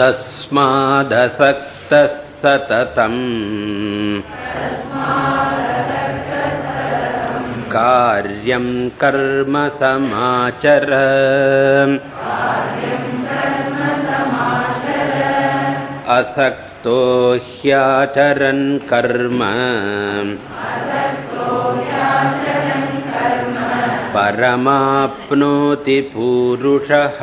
तस्मादसक्तः सततम् कार्यं कर्म समाचर। असक्तो ह्याचरन् कर्म। परमाप्नोति पूरुषः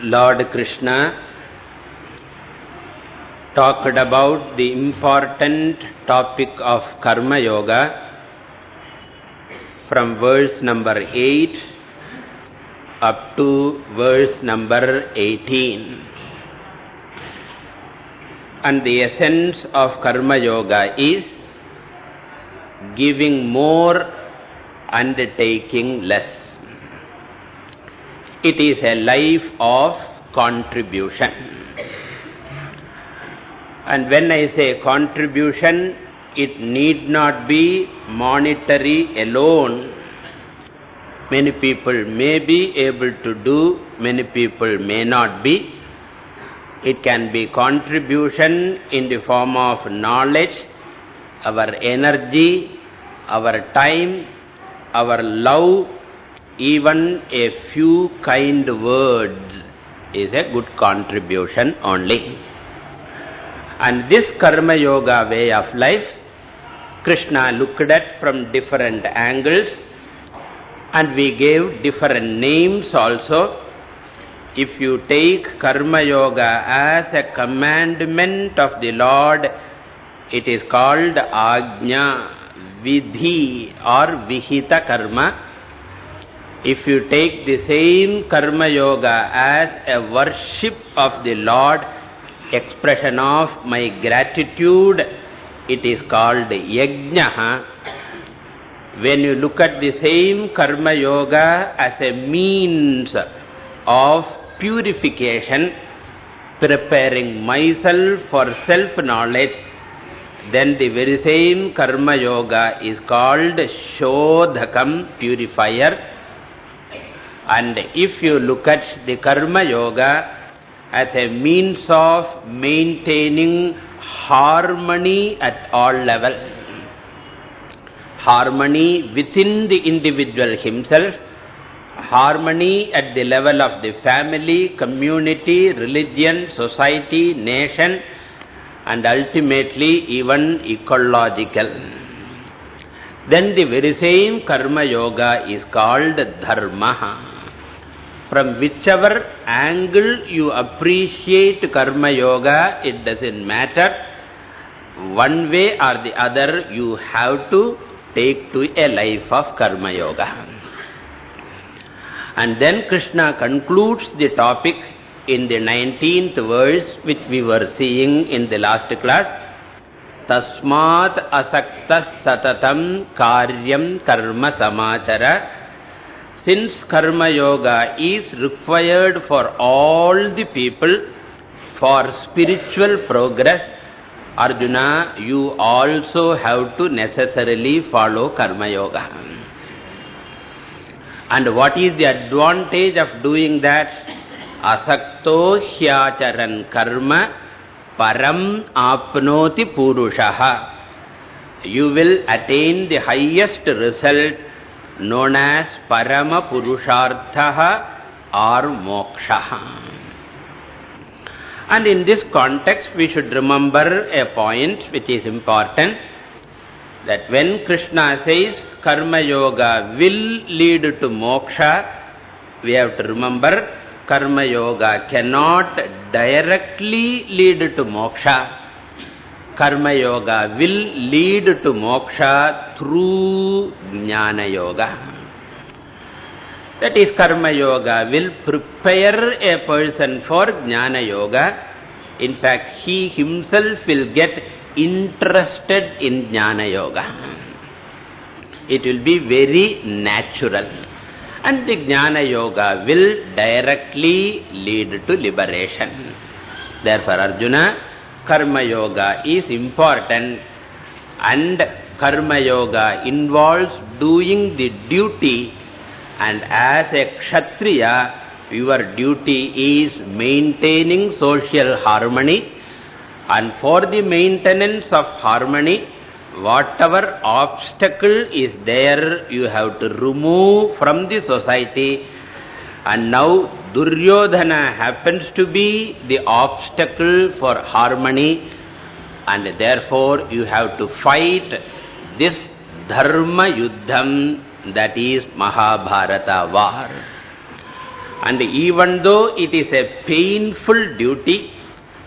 Lord Krishna talked about the important topic of Karma Yoga from verse number 8 up to verse number 18. And the essence of Karma Yoga is giving more and taking less. It is a life of contribution. And when I say contribution, it need not be monetary alone. Many people may be able to do, many people may not be. It can be contribution in the form of knowledge, our energy, our time, our love, even a few kind words is a good contribution only. And this Karma Yoga way of life, Krishna looked at from different angles and we gave different names also. If you take Karma Yoga as a commandment of the Lord, it is called Ajna, Vidhi or Vihita Karma. If you take the same Karma Yoga as a worship of the Lord, expression of my gratitude, it is called Yajna. When you look at the same Karma Yoga as a means of purification, preparing myself for self-knowledge, then the very same Karma Yoga is called Shodhakam, purifier. And if you look at the Karma Yoga as a means of maintaining harmony at all levels, harmony within the individual himself, harmony at the level of the family, community, religion, society, nation, and ultimately even ecological. Then the very same Karma Yoga is called Dharma. From whichever angle you appreciate Karma Yoga, it doesn't matter. One way or the other, you have to take to a life of Karma Yoga. And then Krishna concludes the topic in the 19th verse, which we were seeing in the last class. Tasmat asakta satatam karyam karma samachara since Karma Yoga is required for all the people for spiritual progress, Arjuna, you also have to necessarily follow Karma Yoga. And what is the advantage of doing that? Asakto hyacharan karma param apnoti purushaha. You will attain the highest result known as Parama Purusharthaha or Moksha. And in this context, we should remember a point which is important, that when Krishna says Karma Yoga will lead to Moksha, we have to remember Karma Yoga cannot directly lead to Moksha. Karma Yoga will lead to moksha through Jnana Yoga. That is, Karma Yoga will prepare a person for Jnana Yoga. In fact, he himself will get interested in Jnana Yoga. It will be very natural. And the Jnana Yoga will directly lead to liberation. Therefore, Arjuna, Karma Yoga is important And Karma Yoga involves doing the duty and as a Kshatriya, your duty is maintaining social harmony and for the maintenance of harmony, whatever obstacle is there, you have to remove from the society. And now Duryodhana happens to be the obstacle for harmony and therefore you have to fight this dharma yuddham that is Mahabharata war. And even though it is a painful duty,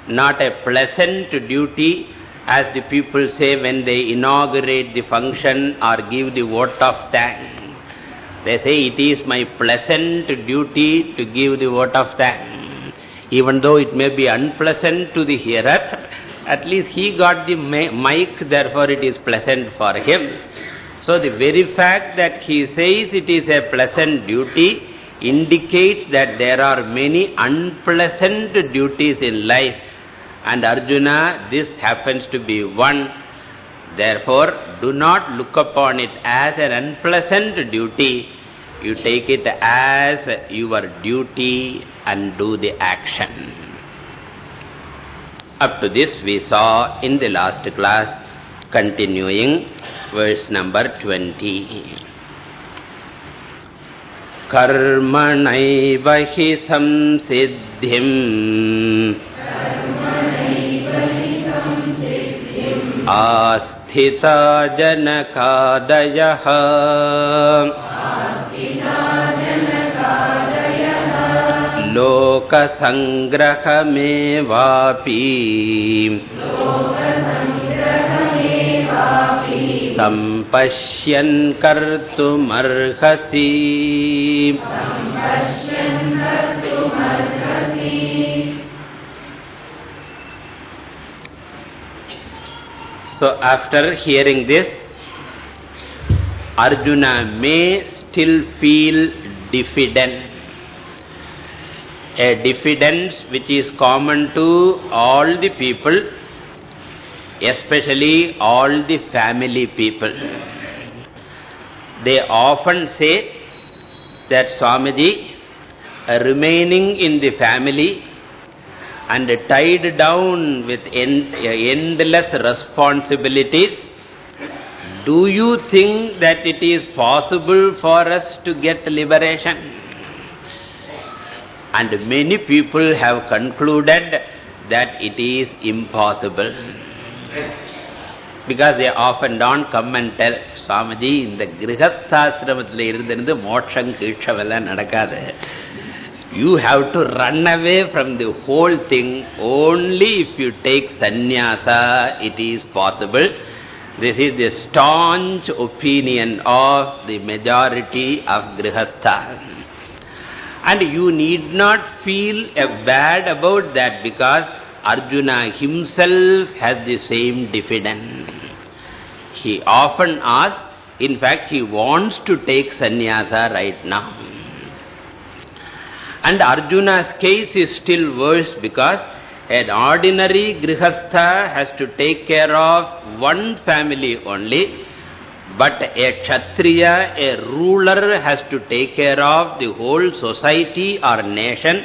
not a pleasant duty, as the people say when they inaugurate the function or give the vote of thanks. They say, it is my pleasant duty to give the word of thanks. Even though it may be unpleasant to the hearer, at least he got the mic, therefore it is pleasant for him. So the very fact that he says it is a pleasant duty indicates that there are many unpleasant duties in life and Arjuna, this happens to be one. Therefore, do not look upon it as an unpleasant duty. You take it as your duty and do the action. Up to this we saw in the last class, continuing verse number 20. कर्मणैव हि संसिद्धिम् आस्थिता जनकादयः। लोकसङ्ग्रहमेवापि सम्पश्यन् कर्तुमर्हसि So after hearing this, Arjuna may still feel diffident. A diffidence which is common to all the people, especially all the family people. They often say that Swamiji, remaining in the family and tied down with end, endless responsibilities, do you think that it is possible for us to get liberation? And many people have concluded that it is impossible. Because they often don't come and tell, Swamiji, in the Grihasthasramathila irundhu moksham keetshavela nadakade. You have to run away from the whole thing. Only if you take sannyasa, it is possible. This is the staunch opinion of the majority of grihasthas. And you need not feel bad about that because Arjuna himself has the same diffidence. He often asks, in fact, he wants to take sannyasa right now. And Arjuna's case is still worse because an ordinary grihastha has to take care of one family only, but a kshatriya, a ruler, has to take care of the whole society or nation.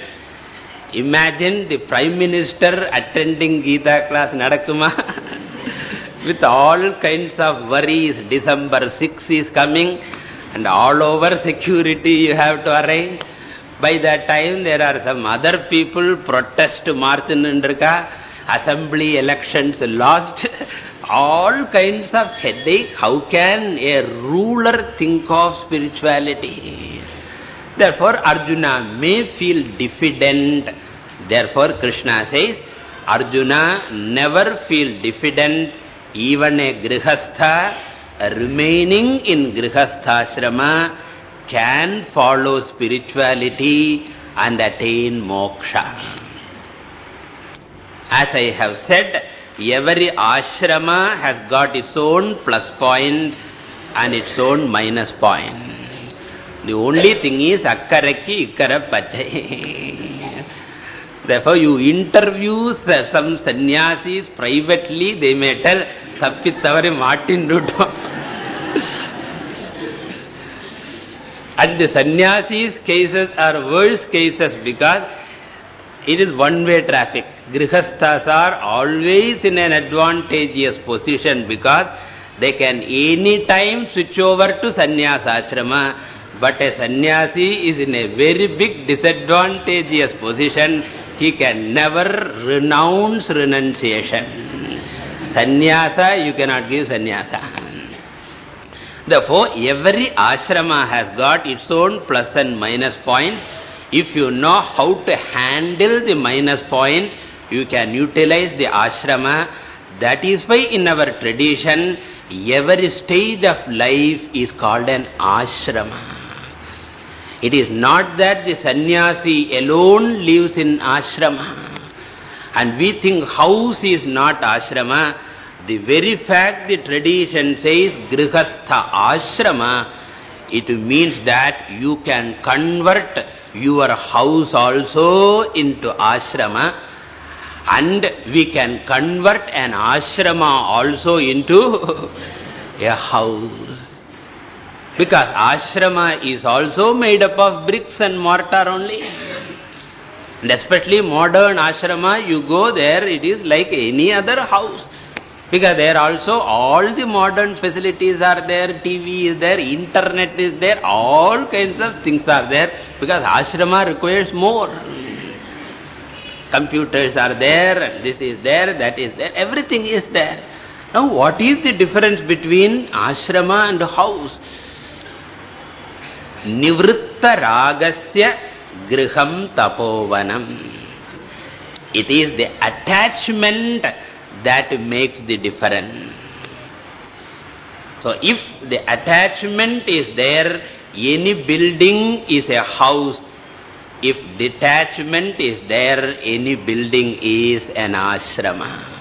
Imagine the Prime Minister attending Gita class Nadakuma with all kinds of worries. December 6 is coming and all over security you have to arrange. By that time, there are some other people protest march in Indrika, assembly elections lost, all kinds of headache. How can a ruler think of spirituality? Therefore, Arjuna may feel diffident. Therefore, Krishna says, Arjuna never feel diffident, even a grihastha remaining in grihasthashrama can follow spirituality and attain moksha. As I have said, every ashrama has got its own plus point and its own minus point. The only thing is akkaraki ikkara Therefore, you interview uh, some sannyasis privately, they may tell, Tappittavari Martin Ruto. And the sannyasis cases are worse cases because it is one-way traffic. Grihasthas are always in an advantageous position because they can any time switch over to sannyasa ashrama. But a sannyasi is in a very big disadvantageous position. He can never renounce renunciation. Sannyasa, you cannot give sannyasa. Therefore, every ashrama has got its own plus and minus points. If you know how to handle the minus point, you can utilize the ashrama. That is why in our tradition, every stage of life is called an ashrama. It is not that the sannyasi alone lives in ashrama. And we think house is not ashrama. The very fact the tradition says grihastha ashrama, it means that you can convert your house also into ashrama and we can convert an ashrama also into a house. Because ashrama is also made up of bricks and mortar only. And especially modern ashrama, you go there, it is like any other house. Because there also all the modern facilities are there, TV is there, internet is there, all kinds of things are there. Because ashrama requires more. Computers are there, this is there, that is there, everything is there. Now what is the difference between ashrama and house? Nivritta ragasya griham tapovanam. It is the attachment that makes the difference. So if the attachment is there, any building is a house. If detachment is there, any building is an ashrama.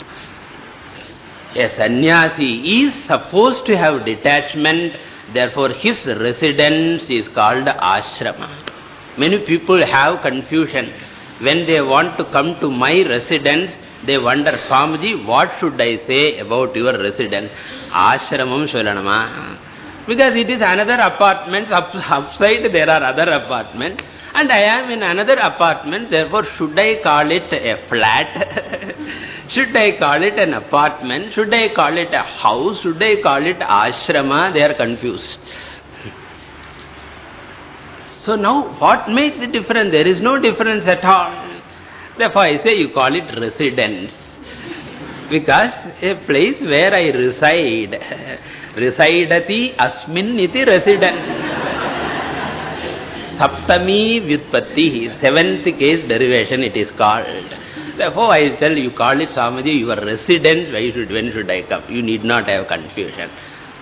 A sannyasi is supposed to have detachment, therefore his residence is called ashrama. Many people have confusion. When they want to come to my residence, they wonder, Swamiji, what should I say about your residence? Ashramam Sholanama. Because it is another apartment, up, upside there are other apartments. And I am in another apartment, therefore should I call it a flat? should I call it an apartment? Should I call it a house? Should I call it ashrama? They are confused. So now what makes the difference? There is no difference at all. Therefore, I say you call it residence. Because a place where I reside, residati asmin iti residence. Saptami vyutpatti, seventh case derivation it is called. Therefore, I tell you, call it Swamiji, your residence, why should, when should I come? You need not have confusion.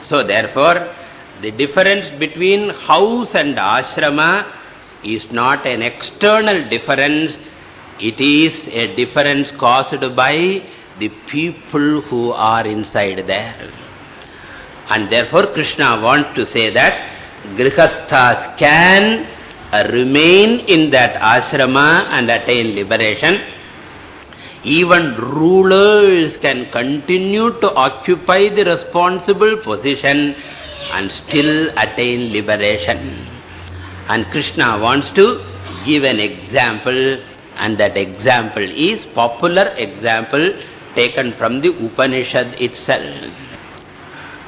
So, therefore, the difference between house and ashrama is not an external difference, it is a difference caused by the people who are inside there. And therefore Krishna wants to say that Grihasthas can remain in that ashrama and attain liberation. Even rulers can continue to occupy the responsible position and still attain liberation. And Krishna wants to give an example and that example is popular example taken from the Upanishad itself.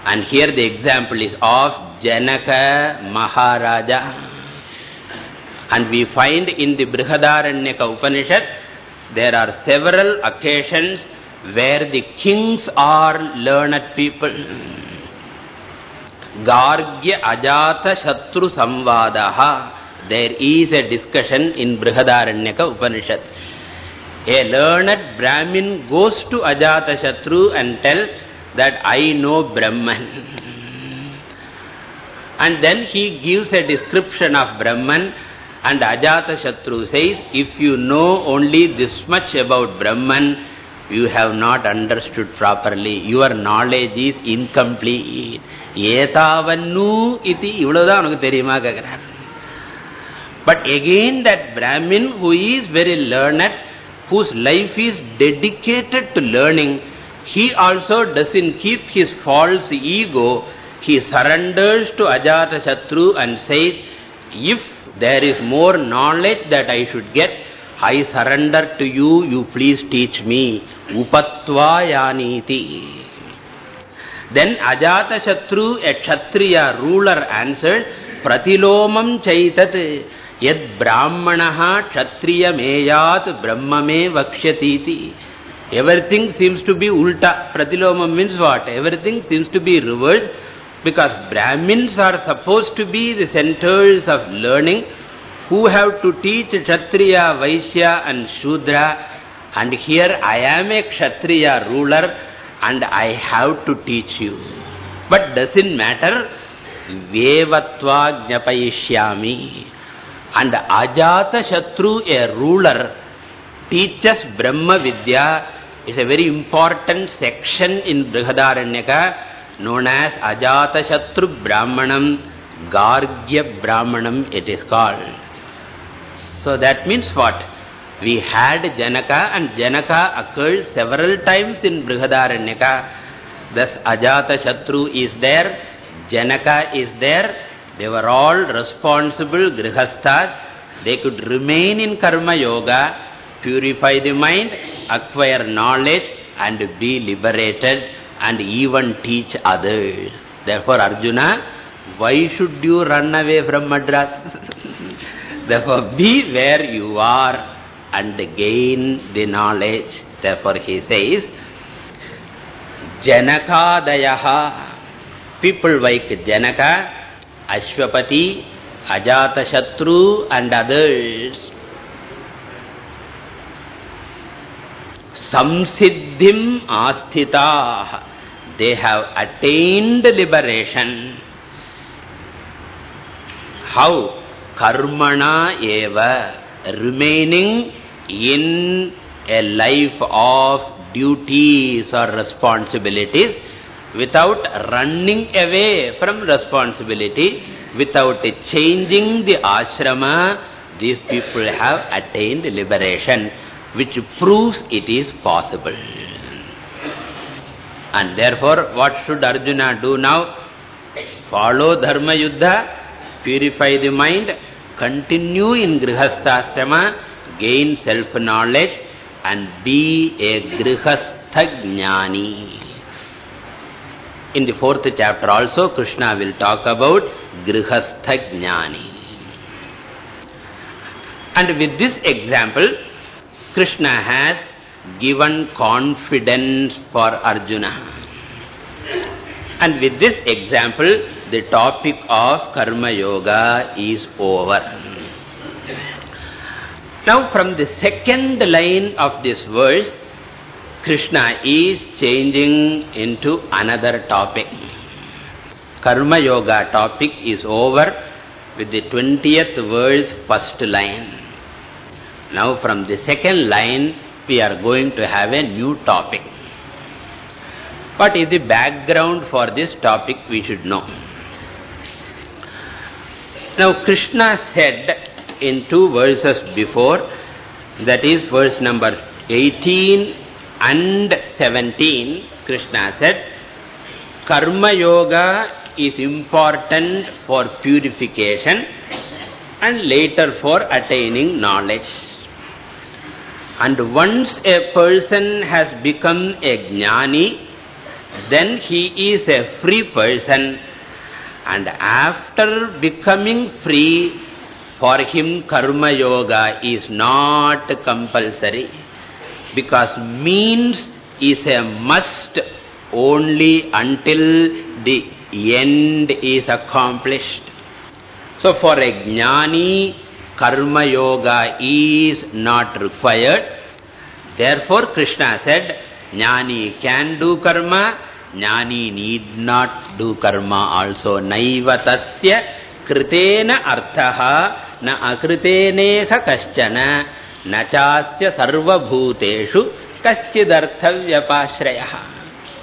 And here the example is of Janaka Maharaja. And we find in the Brihadaranyaka Upanishad, there are several occasions where the kings are learned people. Gargya Ajata Shatru Samvadaha there is a discussion in Brihadaranyaka Upanishad. A learned Brahmin goes to Ajatashatru and tells that I know Brahman. And then he gives a description of Brahman and Ajatashatru says, if you know only this much about Brahman, you have not understood properly. Your knowledge is incomplete. Yetavannu iti ivladha anuku theriyumaa kakarar but again that Brahmin who is very learned whose life is dedicated to learning, he also doesn't keep his false ego. He surrenders to Ajata Shatru and says, if there is more knowledge that I should get, I surrender to you, you please teach me. Upatva yaniti. Then Ajata Shatru, a Kshatriya ruler answered, Pratilomam chaitat yad brahmanaha kshatriya meyat brahmame vakshyatiti. Everything seems to be ulta. Pratilomam means what? Everything seems to be reversed because Brahmins are supposed to be the centers of learning who have to teach Kshatriya, Vaishya and Shudra. And here I am a Kshatriya ruler and I have to teach you. But doesn't matter. Vevatva jnapayishyami. And Ajata Shatru, a ruler, teaches Brahma Vidya. It's a very important section in Brihadaranyaka known as Ajata Shatru Brahmanam, Gargya Brahmanam it is called. So that means what? We had Janaka and Janaka occurred several times in Brihadaranyaka. Thus Ajata Shatru is there, Janaka is there. They were all responsible grihasthas. They could remain in karma yoga, purify the mind, acquire knowledge and be liberated and even teach others. Therefore Arjuna, why should you run away from Madras? Therefore be where you are and gain the knowledge. Therefore he says, Janaka Janakadayaha, people like Janaka, Ashwapati, Ajatashatru and others, Samsiddhim Asthita, they have attained liberation. How? Karmana eva, remaining in a life of duties or responsibilities without running away from responsibility, without changing the ashrama, these people have attained liberation, which proves it is possible. And therefore, what should Arjuna do now? Follow Dharma Yuddha, purify the mind, continue in Grihasthasrama, gain self-knowledge and be a grihastha jnani. In the fourth chapter also, Krishna will talk about grihastha jnani. And with this example, Krishna has given confidence for Arjuna. And with this example, the topic of Karma Yoga is over. Now from the second line of this verse, Krishna is changing into another topic. Karma Yoga topic is over with the 20th verse first line. Now from the second line, we are going to have a new topic. What is the background for this topic we should know. Now Krishna said in two verses before, that is verse number 18 and 17, Krishna said, Karma Yoga is important for purification and later for attaining knowledge. And once a person has become a jnani, then he is a free person. And after becoming free, for him karma yoga is not compulsory because means is a must only until the end is accomplished. So for a jnani, karma yoga is not required. Therefore Krishna said, jnani can do karma, jnani need not do karma also. Naiva tasya kritena artaha na akritene kaschana न चास्य सर्वभूतेषु कश्चिदर्थव्यपाश्रयः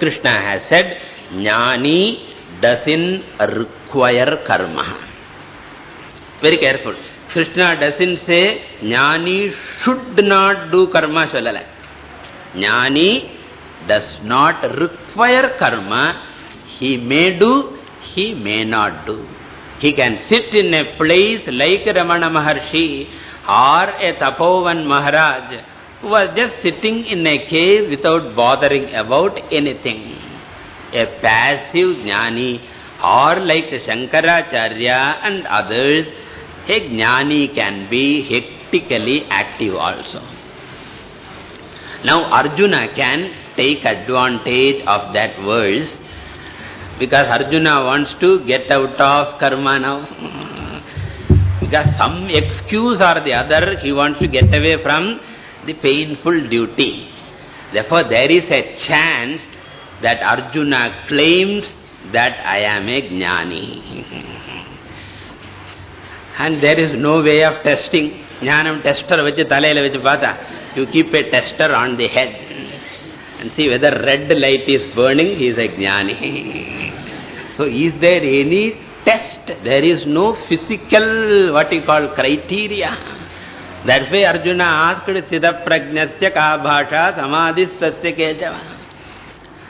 Krishna has said, Jnani doesn't require karma. Very careful. Krishna doesn't say, Jnani should not do karma, shalala. Jnani does not require karma. He may do, he may not do. He can sit in a place like Ramana Maharshi or a Tapovan Maharaj was just sitting in a cave without bothering about anything. A passive jnani or like Shankaracharya and others, a jnani can be hectically active also. Now Arjuna can take advantage of that verse because Arjuna wants to get out of karma now. some excuse or the other, he wants to get away from the painful duty. Therefore, there is a chance that Arjuna claims that I am a jnani. and there is no way of testing. Jnanam tester vachu talayila vachu pata. You keep a tester on the head and see whether red light is burning, he is a jnani. so is there any test? There is no physical, what you call, criteria. That's why Arjuna asked Sthitaprajnasya ka bhasha samadhistasya keshava.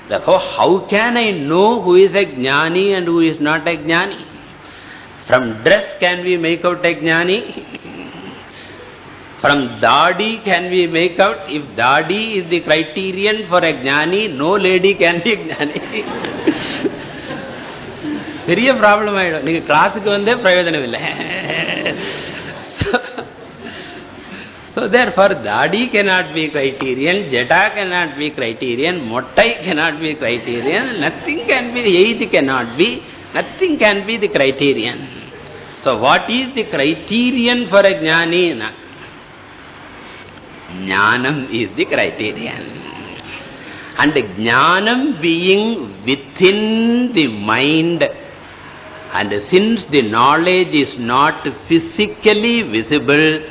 Therefore, how can I know who is a jnani and who is not a jnani? From dress can we make out a jnani? From dadi can we make out, if dadi is the criterion for a jnani, no lady can be a jnani. பெரிய problem ஆயிடும் நீங்க கிளாஸுக்கு வந்தே பிரயோஜனம் இல்லை So therefore, dadi cannot be criterion, jata cannot be criterion, mottai cannot be criterion, nothing can be, age cannot be, nothing can be the criterion. So what is the criterion for a jnani? Jnanam is the criterion. And jnanam being within the mind, and since the knowledge is not physically visible,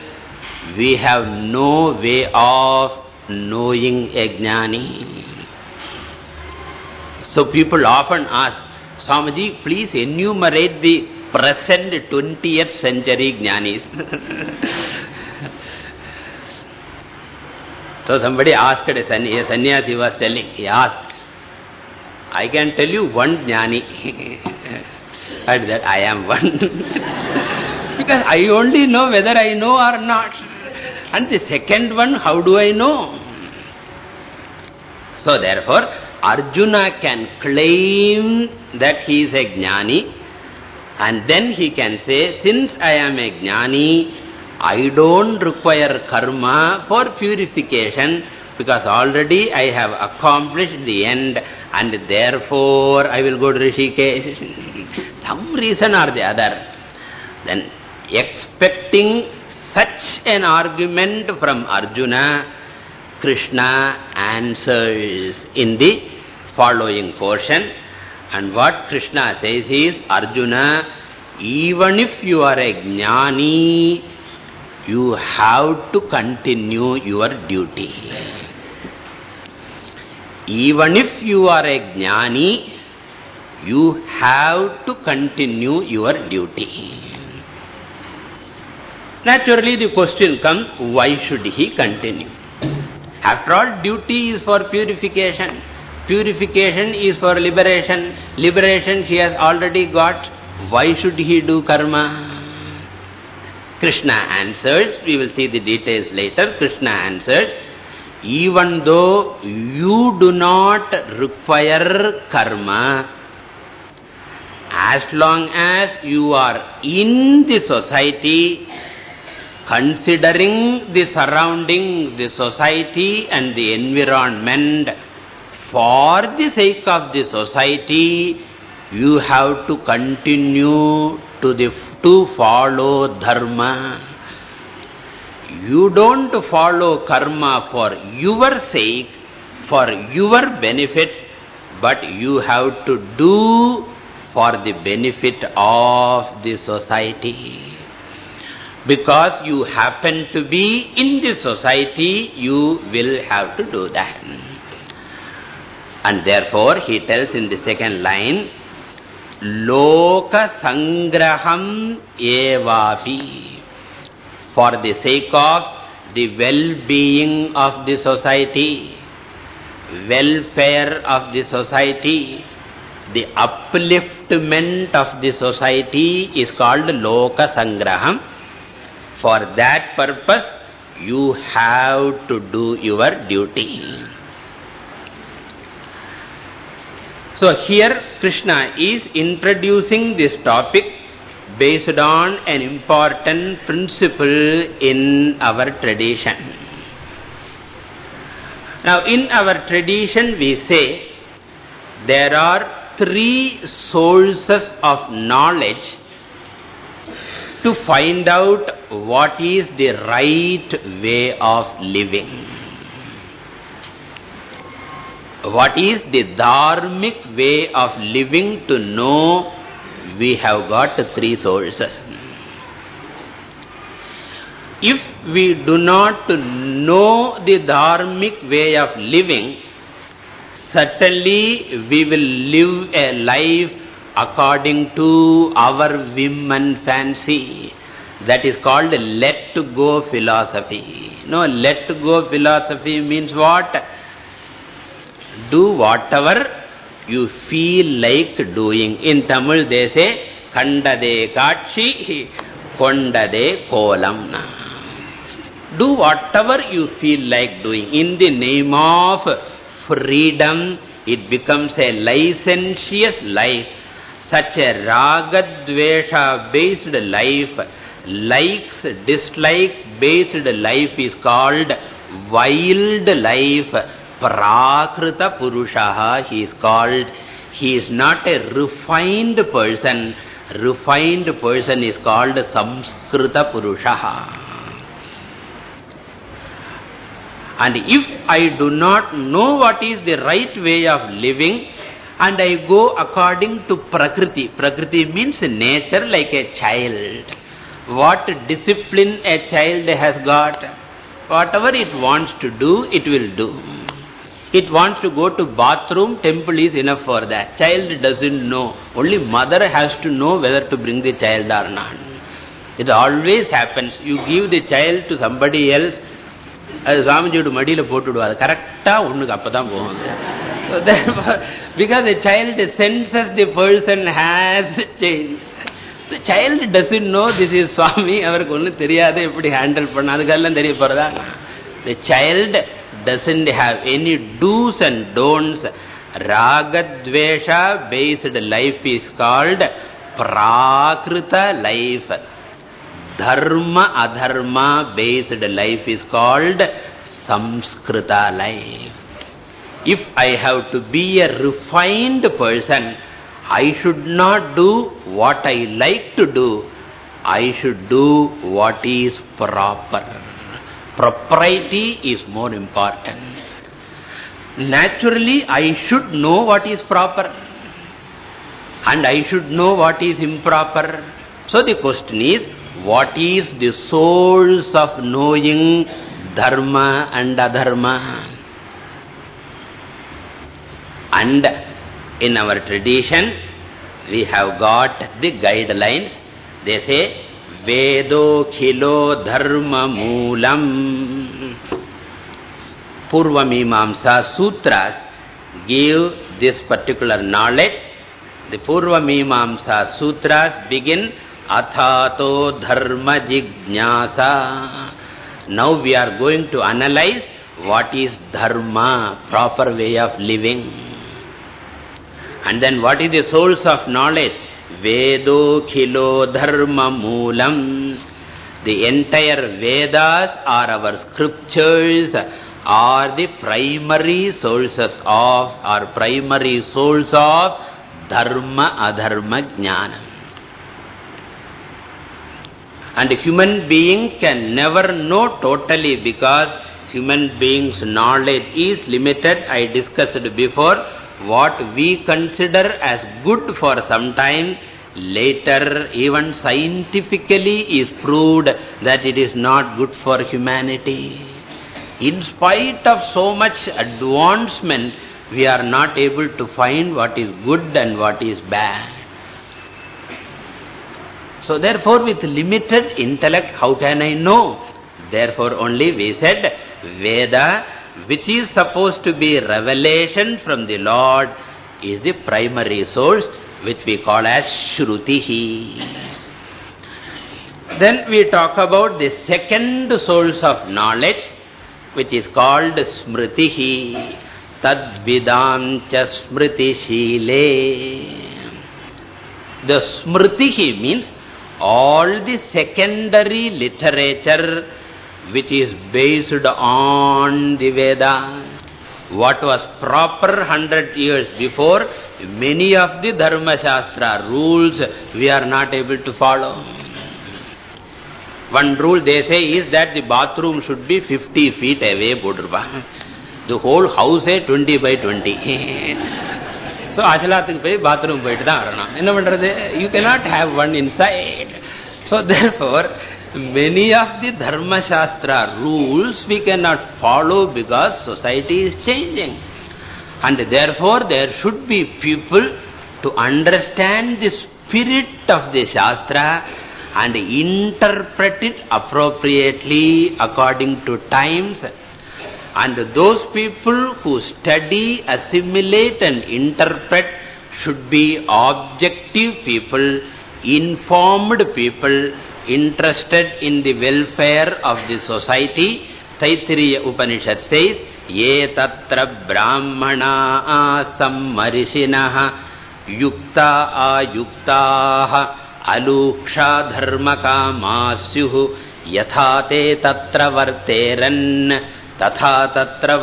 we have no way of knowing a jnani. So people often ask, Swamiji, please enumerate the present 20th century jnanis. so somebody asked, a sannyasi was telling, he asked, I can tell you one jnani. and that I am one. because I only know whether I know or not. And the second one, how do I know? So therefore, Arjuna can claim that he is a jnani and then he can say, since I am a jnani, I don't require karma for purification because already I have accomplished the end and therefore I will go to Rishikesh. Some reason or the other. Then expecting such an argument from Arjuna, Krishna answers in the following portion. And what Krishna says is, Arjuna, even if you are a jnani, you have to continue your duty. Even if you are a jnani, you have to continue your duty. Naturally, the question comes, why should he continue? After all, duty is for purification. Purification is for liberation. Liberation he has already got. Why should he do karma? Krishna answers, we will see the details later. Krishna answers, even though you do not require karma, as long as you are in the society, considering the surroundings, the society and the environment, for the sake of the society, you have to continue to, the, to follow dharma. You don't follow karma for your sake, for your benefit, but you have to do for the benefit of the society. Because you happen to be in the society, you will have to do that. And therefore, he tells in the second line, Loka Sangraham Evapi. For the sake of the well-being of the society, welfare of the society, the upliftment of the society is called Loka Sangraham. For that purpose, you have to do your duty. So here Krishna is introducing this topic based on an important principle in our tradition. Now in our tradition we say there are three sources of knowledge to find out what is the right way of living. What is the dharmic way of living to know we have got three sources. If we do not know the dharmic way of living, certainly we will live a life according to our whim and fancy. That is called let-go philosophy. No, let-go philosophy means what? Do whatever you feel like doing. In Tamil they say, Kandade Kachi, Kondade Kolam. Do whatever you feel like doing. In the name of freedom, it becomes a licentious life such a ragadvesha based life, likes, dislikes based life is called wild life. Prakrita Purushaha, he is called. He is not a refined person. Refined person is called Samskrita Purushaha. And if I do not know what is the right way of living, and I go according to Prakriti. Prakriti means nature like a child. What discipline a child has got, whatever it wants to do, it will do. It wants to go to bathroom, temple is enough for that. Child doesn't know. Only mother has to know whether to bring the child or not. It always happens. You give the child to somebody else, அது சாமிஜியோட மடியில போட்டுடுவாரு கரெக்டா ஒண்ணுக்கு அப்பதான் போகும் so therefore because the child senses the person has changed the child doesn't know this is swami அவருக்கு ஒன்றும் தெரியாது எப்படி ஹேண்டில் பண்ண அதுக்கெல்லாம் தெரிய போறதா the child doesn't have any do's and don'ts ragadvesha based life is called prakrita life dharma adharma based life is called samskrita life. If I have to be a refined person, I should not do what I like to do. I should do what is proper. Propriety is more important. Naturally, I should know what is proper. And I should know what is improper. So the question is, what is the source of knowing dharma and adharma? And in our tradition, we have got the guidelines. They say, वेदोखिलो धर्ममूलम्। Purva Mimamsa Sutra give this particular knowledge the Purva Mimamsa Sutra begin अथा तो धर्म जिज्ञासा now we are going to analyze what is dharma proper way of living and then what is the source of knowledge Vedo khilo dharma moolam. The entire Vedas are our scriptures, are the primary sources of, are primary source of dharma adharma jnana. And human being can never know totally because human being's knowledge is limited. I discussed before what we consider as good for some time, later even scientifically is proved that it is not good for humanity. In spite of so much advancement, we are not able to find what is good and what is bad. So therefore with limited intellect, how can I know? Therefore only we said, Veda, which is supposed to be revelation from the Lord, is the primary source, which we call as Shrutihi. Then we talk about the second source of knowledge, which is called Smritihi. Tadvidam cha Smriti Shile. The Smritihi means all the secondary literature which is based on the Vedas. What was proper hundred years before, many of the Dharma Shastra rules we are not able to follow. One rule they say is that the bathroom should be 50 feet away. The whole house is 20 by 20. so, Achalathukku poi bathroom. Enna pandrathu? You cannot have one inside. So, therefore, many of the Dharma Shastra rules we cannot follow because society is changing. And therefore, there should be people to understand the spirit of the Shastra and interpret it appropriately according to times. And those people who study, assimilate and interpret should be objective people, informed people, interested in the welfare of the society. Taittiriya Upanishad says, Ye tatra brahmana sammarishinaha yukta ayuktaha धर्म का मास्युः यथा ते तत्र वर्तेरन् तथा तत्र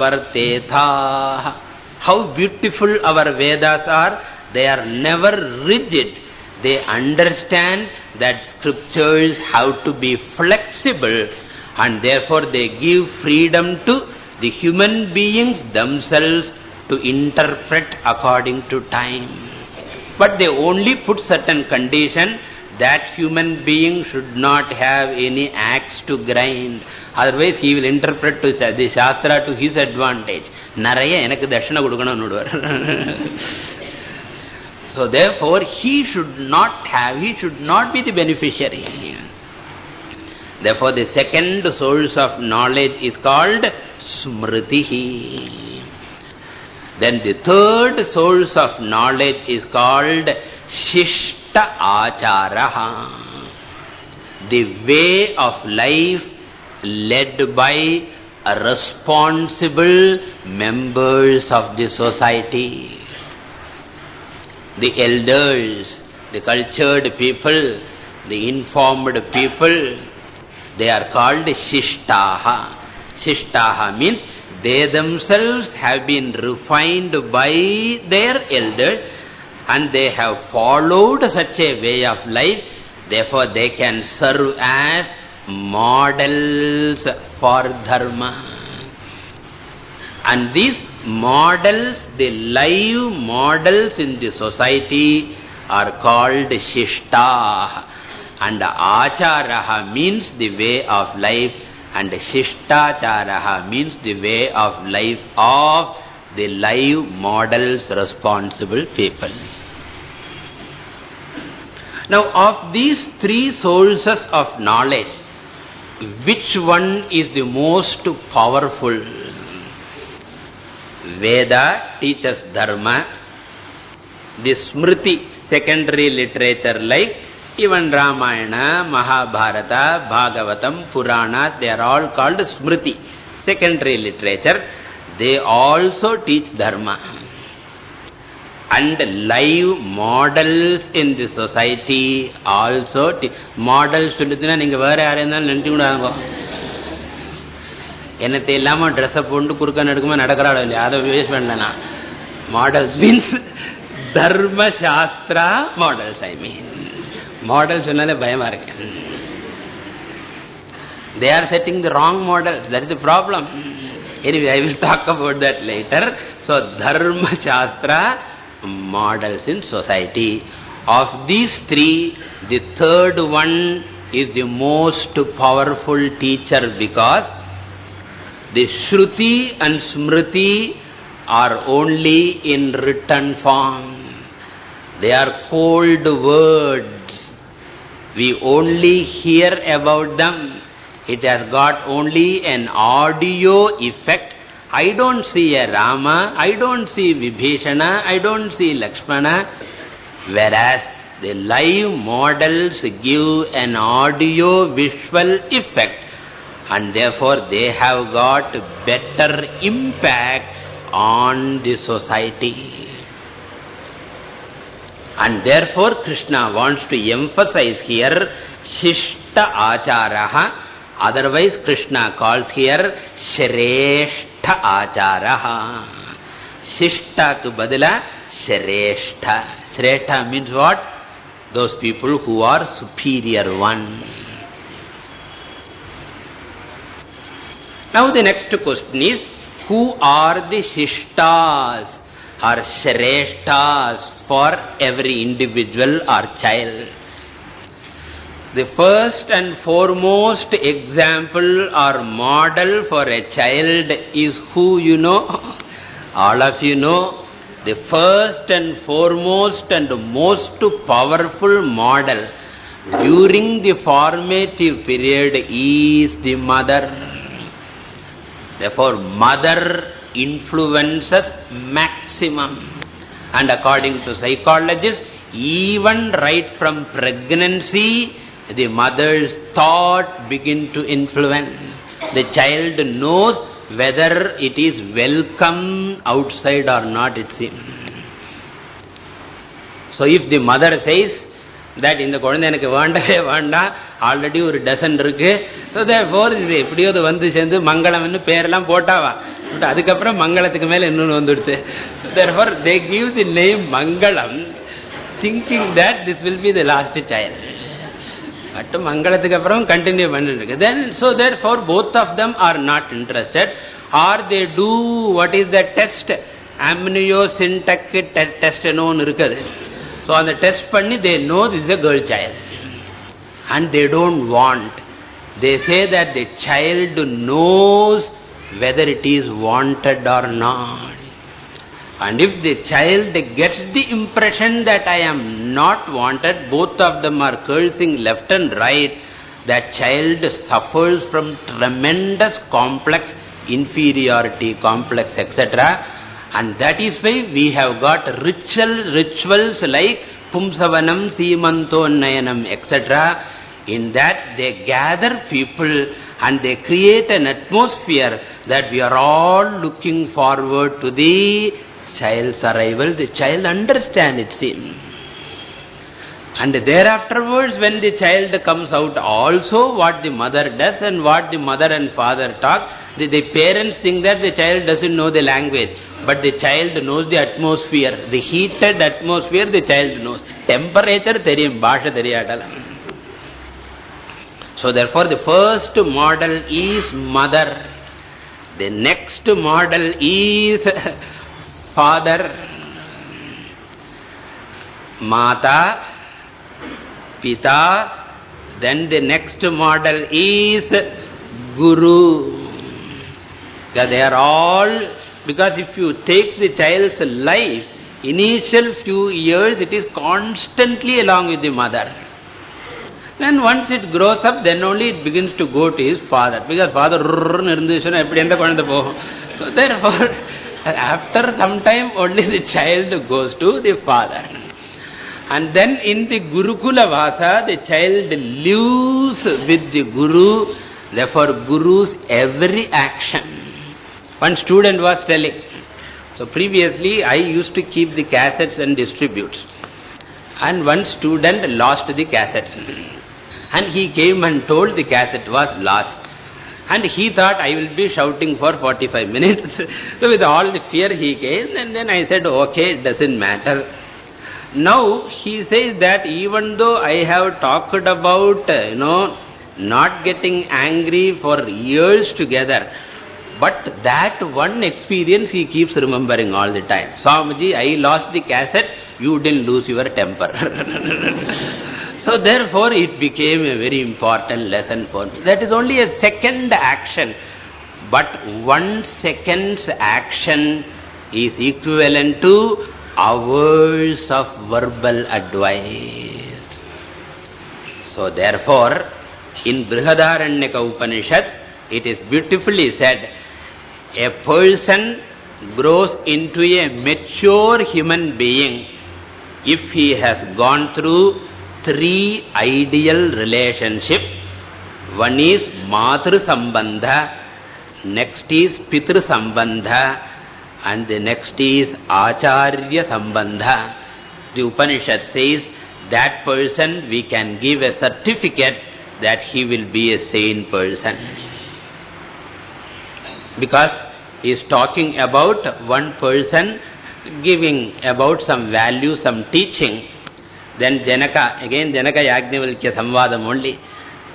How beautiful our Vedas are. They are never rigid. They understand that scriptures have to be flexible and therefore they give freedom to the human beings themselves to interpret according to time. But they only put certain condition that human being should not have any axe to grind. Otherwise, he will interpret to the Shastra to his advantage. Naraya enakku darshana kodukana So therefore, he should not have, he should not be the beneficiary. Therefore, the second source of knowledge is called Smritihi. Then the third source of knowledge is called Shishta Acharaha. The way of life led by responsible members of the society. The elders, the cultured people, the informed people, they are called Shishtaha. Shishtaha means they themselves have been refined by their elders and they have followed such a way of life. Therefore, they can serve as models for dharma. And these models, the live models in the society are called shishta. And acharaha means the way of life and Shishtacharaha means the way of life of the live models responsible people. Now, of these three sources of knowledge, which one is the most powerful? Veda teaches Dharma. The Smriti, secondary literature like even Ramayana, Mahabharata, Bhagavatam, Purana, they are all called Smriti, secondary literature. They also teach Dharma. And live models in the society also, models to do, you know, you என்னத்தை இல்லாம dress போட்டு குறுக்க நடுக்குமா நடக்கிறாள் இல்லையா அதை waste பண்ணலாம் models means தர்ம shastra models ஐ மீன் model சொன்னாலே பயமா இருக்கு they are setting the wrong models that is the problem anyway i will talk about that later so dharma shastra models in society of these three the third one is the most powerful teacher because the shruti and smriti are only in written form they are cold words We only hear about them. It has got only an audio effect. I don't see a Rama, I don't see Vibhishana, I don't see Lakshmana. Whereas the live models give an audio visual effect and therefore they have got better impact on the society. And therefore Krishna wants to emphasize here Shishta Acharaha. Otherwise Krishna calls here Shrestha Acharaha. Shishta ku badila Shrestha. Shrestha means what? Those people who are superior one. Now the next question is, who are the Shishtas or Shreshtas for every individual or child? The first and foremost example or model for a child is who you know? All of you know. The first and foremost and most powerful model during the formative period is the mother. Therefore, mother influences maximum. And according to psychologists, even right from pregnancy, the mother's thought begin to influence. The child knows whether it is welcome outside or not, it seems. So if the mother says, that இந்த குழந்தை எனக்கு வேண்டவே வேண்டாம் already ஒரு dozen இருக்கு. So போர் இது எப்படியோ வந்து சேர்ந்து மங்களம்னு பேரெல்லாம் போட்டாவா? பட் அதுக்கப்புறம் மங்களத்துக்கு மேல இன்னொன்று வந்துடுச்சு therefore they give the name Mangalam. Thinking that this will be the last child but மங்களத்துக்கு அப்புறம் கண்டினியூ பண்ணிருக்கு then so therefore both of them are not interested are they do what is the test amniocentesis test ஒன்று இருக்குது. So on the test panni, they know this is a girl child. And they don't want. They say that the child knows whether it is wanted or not. And if the child gets the impression that I am not wanted, both of them are cursing left and right, that child suffers from tremendous complex, inferiority complex, etc. And that is why we have got ritual, rituals like Pumsavanam, Simantonayanam, etc. In that they gather people and they create an atmosphere that we are all looking forward to the child's arrival. The child understands it. sin. And thereafterwards, when the child comes out, also what the mother does and what the mother and father talk, the, the parents think that the child doesn't know the language. But the child knows the atmosphere. The heated atmosphere, the child knows. Temperature, theriyum, bhasha theriyadalam. So therefore, the first model is mother. The next model is father. Mata, Pita, then the next model is Guru. Because they are all, because if you take the child's life, initial few years it is constantly along with the mother. Then once it grows up, then only it begins to go to his father. Because father, so therefore, after some time only the child goes to the father. And then in the Gurukula Vasa, the child lives with the Guru. Therefore, Guru's every action. One student was telling. So previously, I used to keep the cassettes and distribute. And one student lost the cassette. And he came and told the cassette was lost. And he thought I will be shouting for 45 minutes. so with all the fear he came and then I said, okay, it doesn't matter. Now he says that even though I have talked about, you know, not getting angry for years together, but that one experience he keeps remembering all the time. Swamiji, I lost the cassette, you didn't lose your temper. so therefore it became a very important lesson for me. That is only a second action. But one second's action is equivalent to hours of verbal advice. So therefore, in Brihadaranyaka Upanishad, it is beautifully said, a person grows into a mature human being if he has gone through three ideal relationship. One is Matru Sambandha, next is Pitru Sambandha, and the next is Acharya Sambandha. The Upanishad says that person we can give a certificate that he will be a sane person. Because he is talking about one person giving about some value, some teaching. Then Janaka, again Janaka Yajnavalkya Samvadam only.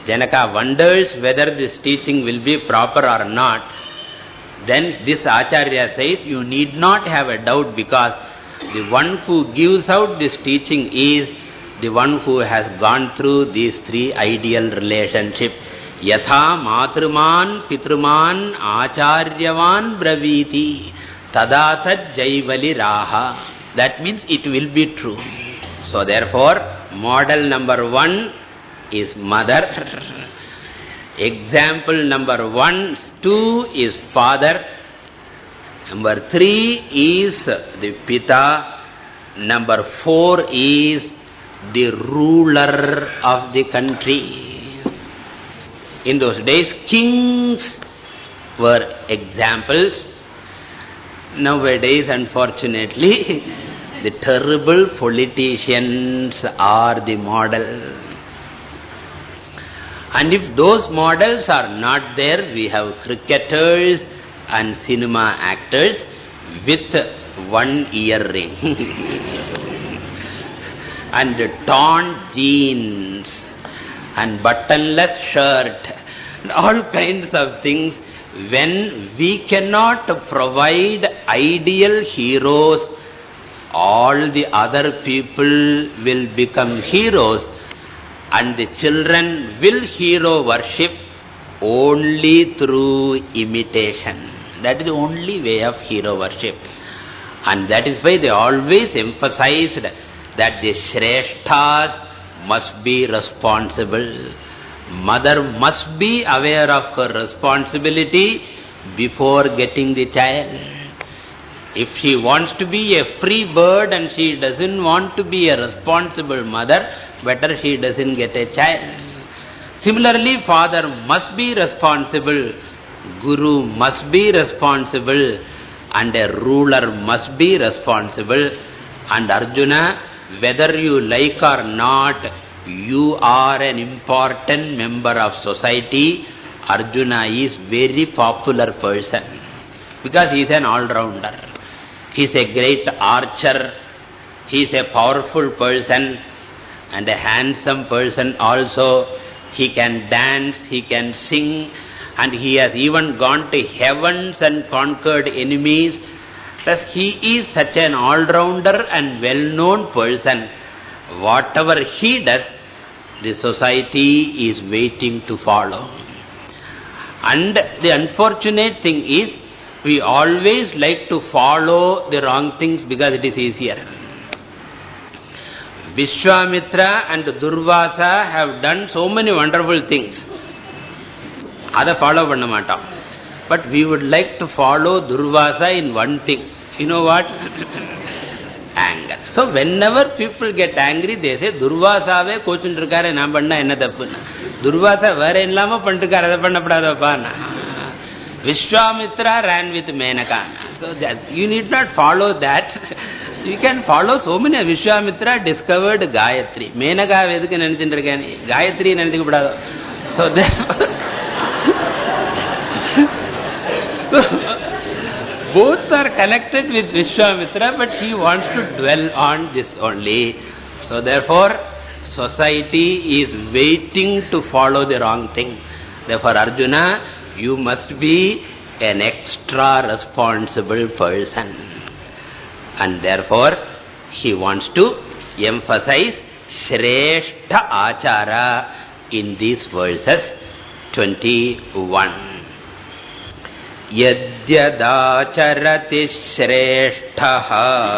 Janaka wonders whether this teaching will be proper or not. Then this Acharya says, you need not have a doubt because the one who gives out this teaching is the one who has gone through these three ideal relationships. Yatha matruman pitruman acharyavan braviti tadatat jaivali raha. That means it will be true. So therefore, model number one is mother. Example number one, two is father. Number three is the pita. Number four is the ruler of the country. In those days, kings were examples. Nowadays, unfortunately, the terrible politicians are the model. And if those models are not there, we have cricketers and cinema actors with one earring. and torn jeans and buttonless shirt and all kinds of things when we cannot provide ideal heroes all the other people will become heroes and the children will hero worship only through imitation. That is the only way of hero worship. And that is why they always emphasized that the Shreshthas must be responsible. Mother must be aware of her responsibility before getting the child. If she wants to be a free bird and she doesn't want to be a responsible mother, better she doesn't get a child. Similarly, father must be responsible, guru must be responsible, and a ruler must be responsible. And Arjuna, whether you like or not, you are an important member of society. Arjuna is very popular person because he is an all-rounder. He is a great archer. He is a powerful person and a handsome person also. He can dance, he can sing, and he has even gone to heavens and conquered enemies. Thus, he is such an all-rounder and well-known person. Whatever he does, the society is waiting to follow. And the unfortunate thing is, we always like to follow the wrong things because it is easier. Vishwamitra and Durvasa have done so many wonderful things. Ada follow panna matam. But we would like to follow Durvasa in one thing. You know what? Anger. So whenever people get angry, they say, Durvasave kochundirukare na panna enna tappu. Durvasa vera illama pandirukare adha pannapadadappa. Vishwamitra ran with Menaka. So that, you need not follow that. you can follow so many. Vishwamitra discovered Gayatri. Menaka vedukku nenichindrukani. Gayatri nenichikuppadado. So therefore, so, both are connected with Vishwamitra, but he wants to dwell on this only. So therefore, society is waiting to follow the wrong thing. Therefore, Arjuna, you must be an extra responsible person. And therefore, he wants to emphasize Shrestha Achara in these verses 21. Yadyadacharati Shresthaha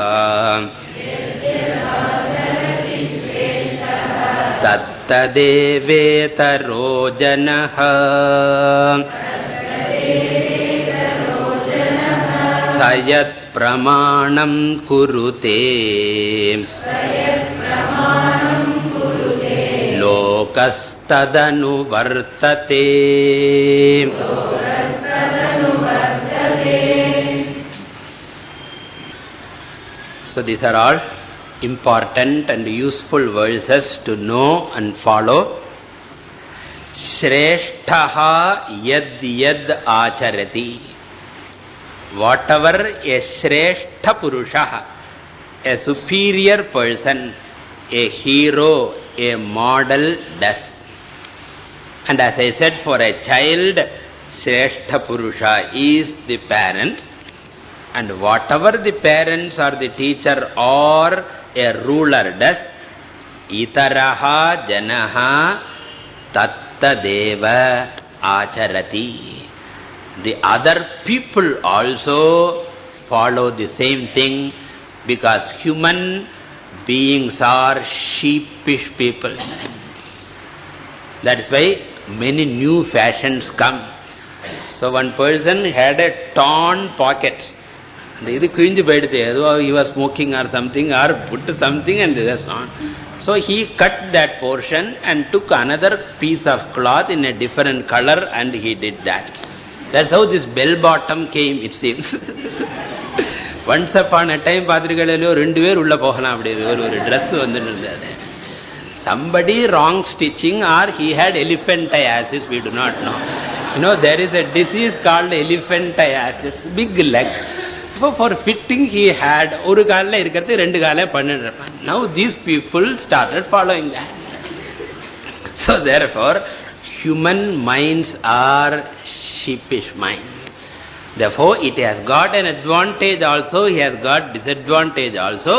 तत्तदेवेतरो जनः स यत्प्रमाणम् कुरुते लोकस्तदनुवर्तते So these are all important and useful verses to know and follow. Shreshtaha yad yad acharati. Whatever a Shrestha Purusha, a superior person, a hero, a model does. And as I said, for a child, Shrestha Purusha is the parent. And whatever the parents or the teacher or a ruler does, itaraha janaha tatta deva acharati. The other people also follow the same thing because human beings are sheepish people. That is why many new fashions come. So one person had a torn pocket. அந்த இது கிழிஞ்சு போயிடுது ஏதோ he was smoking or something or put something and this on so he cut that portion and took another piece of cloth in a different color and he did that that's how this bell bottom came it seems once upon a time பாத்திரிகளிலோ ரெண்டு பேர் உள்ள போகலாம் அப்படி ஒரு ஒரு dress வந்துருந்தது somebody wrong stitching or he had elephantiasis we do not know you know there is a disease called elephantiasis big leg So for fitting he had ஒரு காலில் இருக்கிறது ரெண்டு காலை பண்ணிடுறான். Now these people started following that. So therefore, human minds are sheepish minds. Therefore, it has got an advantage also, he has got disadvantage also.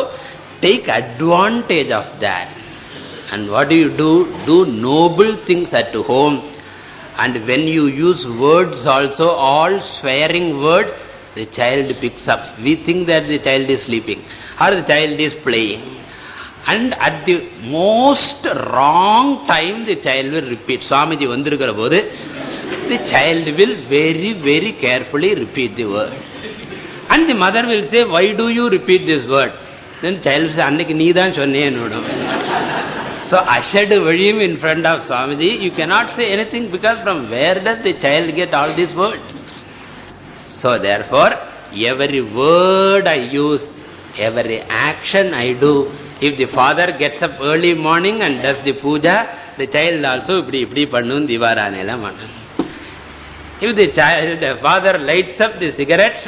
Take advantage of that. And what do you do? Do noble things at home. And when you use words also, all swearing words, the child picks up. We think that the child is sleeping or the child is playing. And at the most wrong time, the child will repeat. Swamiji vandirukara bodu, the child will very, very carefully repeat the word. And the mother will say, why do you repeat this word? Then child will say, anniki needan sonne So ushered him in front of Swamiji, you cannot say anything because from where does the child get all these words? So therefore, every word I use, every action I do, if the father gets up early morning and does the puja, the child also ipdi ipdi pannun divaranela mannun. If the child, the father lights up the cigarettes,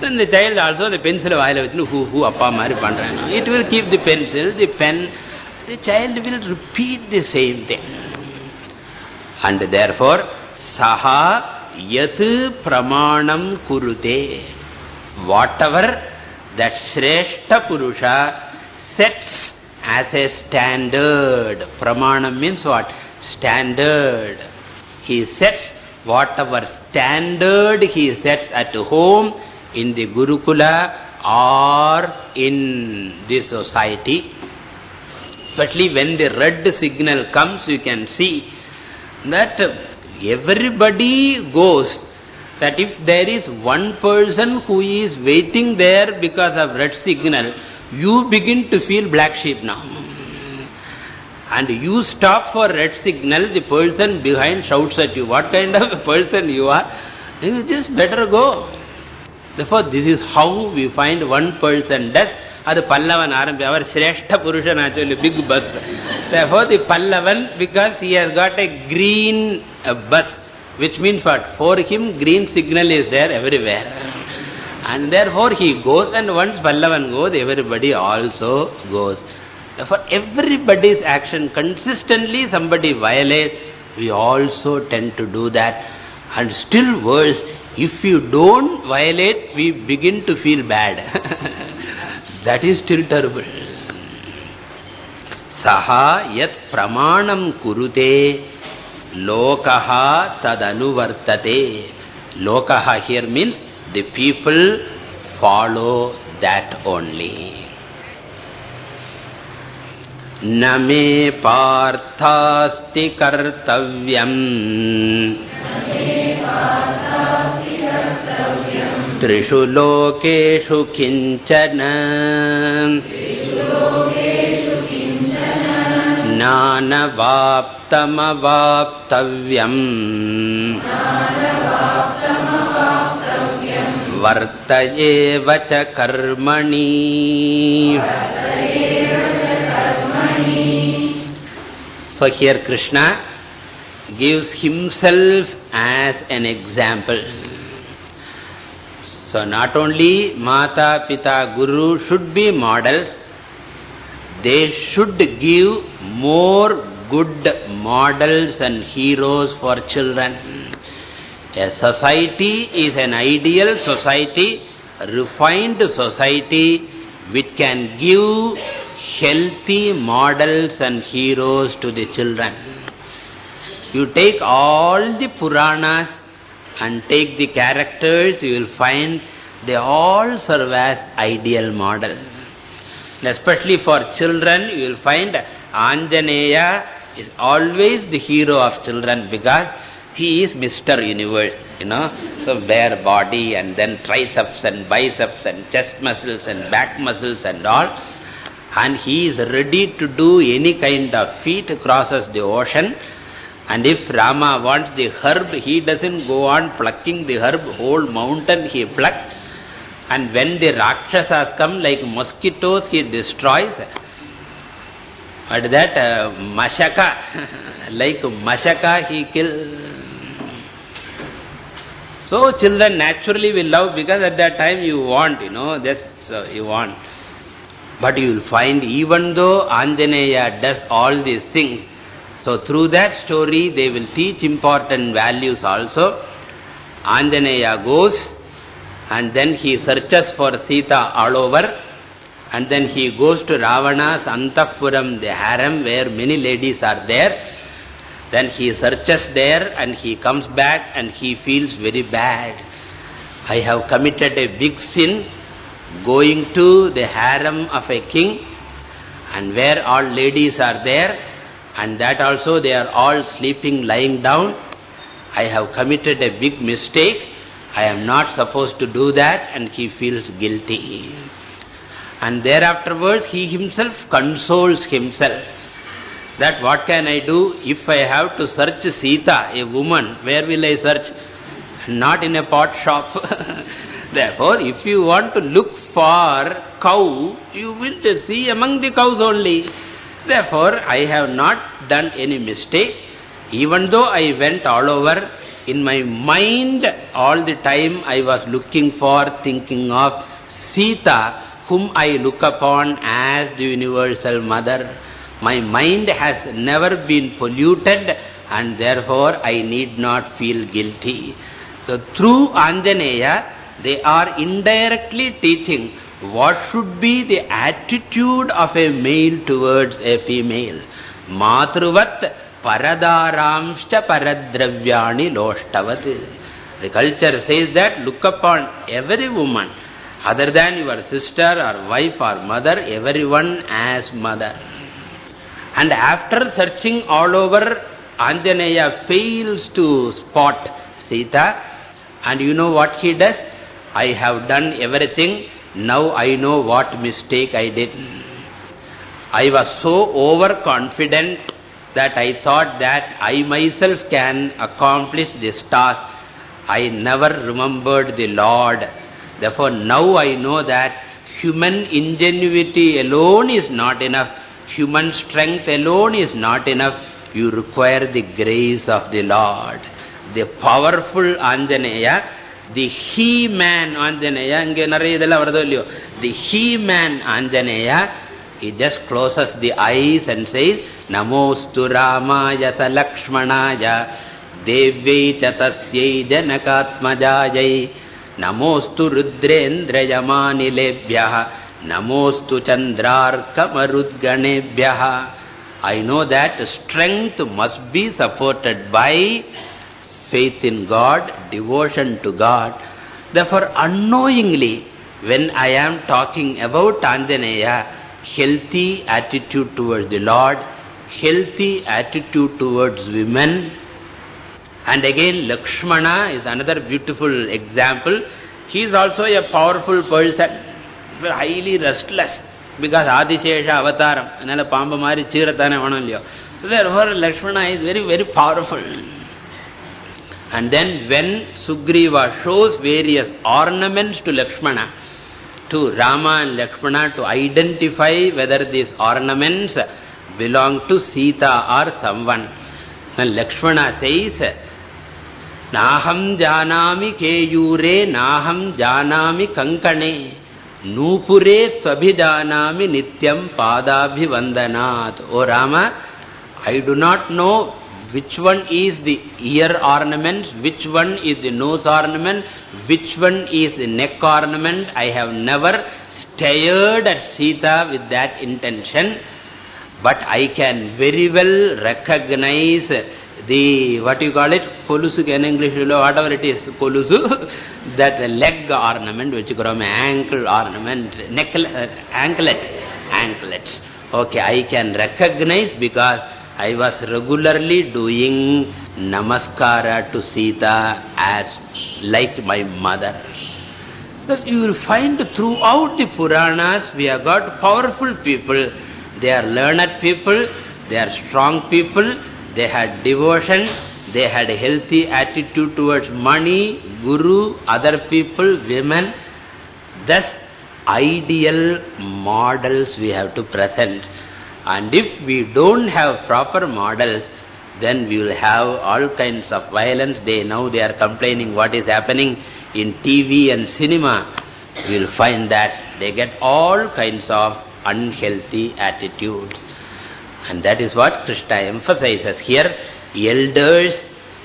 then the child also the pencil vaayila vechinu hu hu appa mari pandran. It will keep the pencil, the pen, the child will repeat the same thing. And therefore, saha yat pramanam kurute. Whatever that Shrestha Purusha sets as a standard. Pramanam means what? Standard. He sets whatever standard he sets at home, in the Gurukula or in the society. Especially when the red signal comes, you can see that everybody goes. That if there is one person who is waiting there because of red signal, you begin to feel black sheep now. And you stop for red signal, the person behind shouts at you, what kind of a person you are? You just better go. Therefore, this is how we find one person does. அது Pallavan Arambi, our Shrestha Purushan actually, big bus. Therefore the Pallavan, because he has got a green uh, bus, which means what? For him green signal is there everywhere. And therefore he goes and once Pallavan goes, everybody also goes. Therefore everybody's action, consistently somebody violates, we also tend to do that. And still worse, if you don't violate, we begin to feel bad. that is still terrible. Saha yat pramanam kurute lokaha tadanuvartate. Lokaha here means the people follow that only. न मे पार्थास्ति कर्तव्यम् त्रिषु लोकेषु किञ्चन। नानवाप्तमवाप्तव्यम्। वर्त एव च कर्मणि। Here Krishna gives himself as an example. So not only Mata, Pita, Guru should be models, they should give more good models and heroes for children. A society is an ideal society, refined society, which can give healthy models and heroes to the children. You take all the Puranas and take the characters, you will find they all serve as ideal models. Mm-hmm. especially for children, you will find Anjaneya is always the hero of children because he is Mr. Universe, you know. So bare body and then triceps and biceps and chest muscles and back muscles and all and he is ready to do any kind of feat crosses the ocean. And if Rama wants the herb, he doesn't go on plucking the herb, whole mountain he plucks. And when the Rakshasas come like mosquitoes, he destroys. But that uh, Mashaka, like Mashaka, he kills. So children naturally will love because at that time you want, you know, that's uh, you want. But you will find even though Anjaneya does all these things, so through that story they will teach important values also. Anjaneya goes and then he searches for Sita all over and then he goes to Ravana's Antapuram, the harem where many ladies are there. Then he searches there and he comes back and he feels very bad. I have committed a big sin going to the harem of a king and where all ladies are there and that also they are all sleeping, lying down. I have committed a big mistake. I am not supposed to do that and he feels guilty. And thereafterwards he himself consoles himself that what can I do if I have to search Sita, a woman, where will I search? Not in a pot shop. Therefore, if you want to look for cow, you will see among the cows only. Therefore, I have not done any mistake. Even though I went all over, in my mind all the time I was looking for, thinking of Sita, whom I look upon as the universal mother. My mind has never been polluted and therefore I need not feel guilty. So through Anjaneya, they are indirectly teaching what should be the attitude of a male towards a female. Matruvat paradaramscha paradravyani loshtavat. The culture says that look upon every woman, other than your sister or wife or mother, everyone as mother. And after searching all over, Anjaneya fails to spot Sita. And you know what he does? I have done everything. Now I know what mistake I did. I was so overconfident that I thought that I myself can accomplish this task. I never remembered the Lord. Therefore, now I know that human ingenuity alone is not enough. Human strength alone is not enough. You require the grace of the Lord. The powerful Anjaneya the he-man Anjaneya, இங்கே நிறைய இதெல்லாம் வருதோ இல்லையோ the he-man Anjaneya, he just closes the eyes and says, Namostu Ramaya Salakshmanaya Devyai Chatasyai Janakatmajayai Namostu Rudrendrayamanilebhyaha Namostu Chandrarkamarudganebhyaha I know that strength must be supported by faith in God, devotion to God. Therefore, unknowingly, when I am talking about Anjaneya, healthy attitude towards the Lord, healthy attitude towards women. And again, Lakshmana is another beautiful example. He is also a powerful person, highly restless. Because Adishesha avataram. Anala pamba mari chiratane vanalyo. Therefore, Lakshmana is very, very powerful. And then when Sugriva shows various ornaments to Lakshmana, to Rama and Lakshmana to identify whether these ornaments belong to Sita or someone. And Lakshmana says, Naham janami keyure, naham janami kankane, nupure tvabhidanami nityam padabhivandanat. O Rama, I do not know which one is the ear ornament, which one is the nose ornament, which one is the neck ornament. I have never stared at Sita with that intention. But I can very well recognize the, what you call it, kolusu in English, whatever it is, kolusu, that leg ornament, which you call ankle ornament, neck, uh, anklet, anklet. Okay, I can recognize because I was regularly doing namaskara to Sita as like my mother. Thus you will find throughout the Puranas, we have got powerful people. They are learned people, they are strong people, they had devotion, they had a healthy attitude towards money, guru, other people, women. Thus, ideal models we have to present. And if we don't have proper models, then we will have all kinds of violence. They Now they are complaining what is happening in TV and cinema. We will find that they get all kinds of unhealthy attitudes. And that is what Krishna emphasizes here. Elders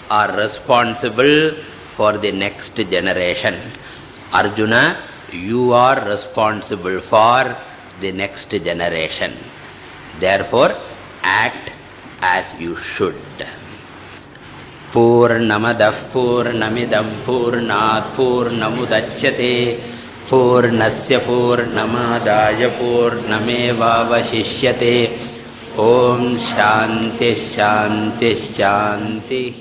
are responsible for the next generation. Arjuna, you are responsible for the next generation. Therefore, act as you should. पूर्णमदः पूर्णमिदं पूर्णात् पूर्णमुदच्यते पूर्णस्य पूर्णमादाय पूर्णमेवावशिष्यते ॐ शान्तिः शान्तिः शान्तिः